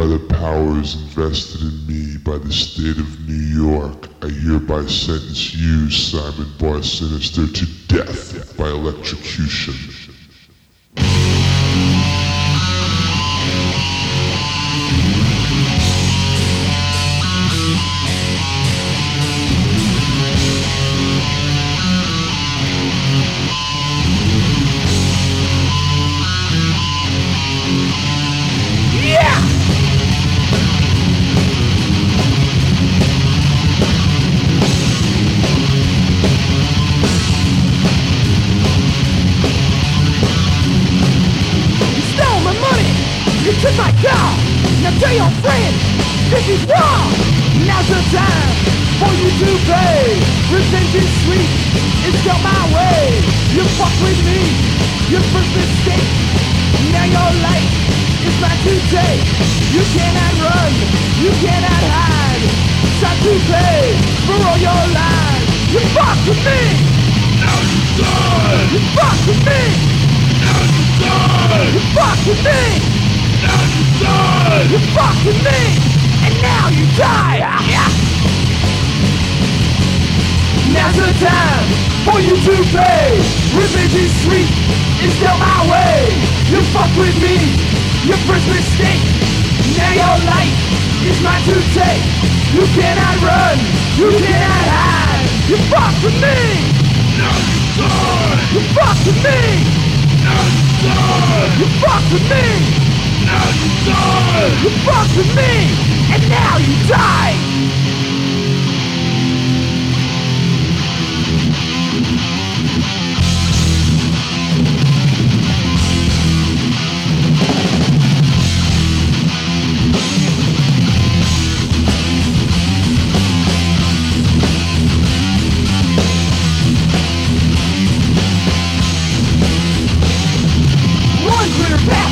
by the powers invested in me by the state of New York, I hereby sentence you, Simon Bar Sinister, to death by electrocution. Tell your friend this is wrong. Now's the time for you to pay. Revenge is sweet, it's come my way. You fuck with me, your first mistake. Now your life is mine to take. You cannot run, you cannot hide. Time to pay for all your lies. You fuck with me. Now you die. You fuck with me. Now You fuck with me! You die! You fuck with me! And now you die! Now's the time for you to pay! Revenge is sweet, it's still my way! You fuck with me, your first mistake! Now your life is mine to take! You cannot run, you cannot hide! You fuck with me! Now you die! You fuck with me! Now You fuck with me! Now you die! You fuck with me! And now you die!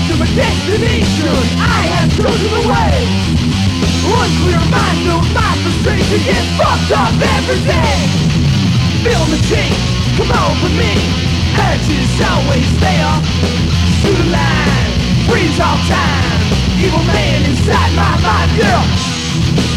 To my destination. I have chosen the way. One clear mind, no my frustration Get fucked up every day. Feel the change, come on with me. Edge is always there. Shoot the line, freeze all time. Evil man inside my mind, yeah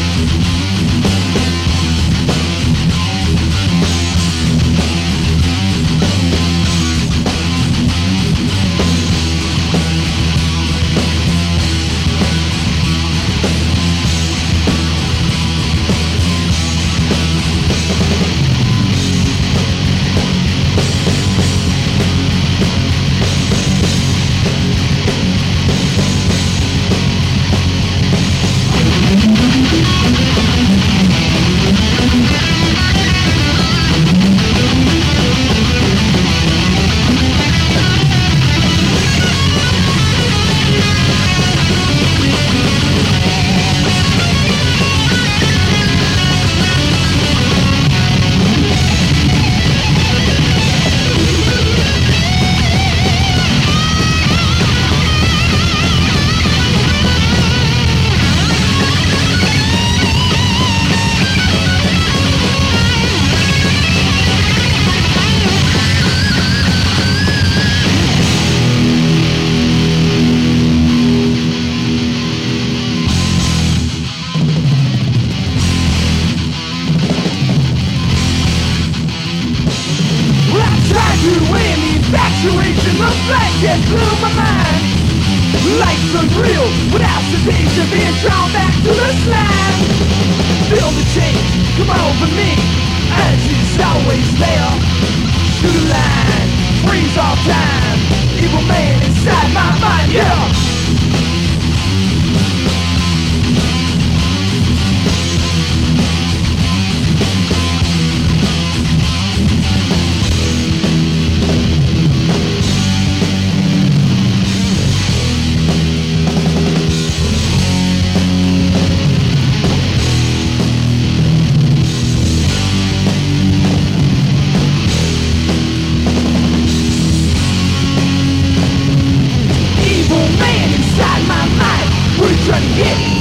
the flesh that blew my mind. Life's unreal without sedation, being drawn back to the slime. Feel the change come over me, is always there. Shoot a line, freeze all time. Evil man inside my mind, Evil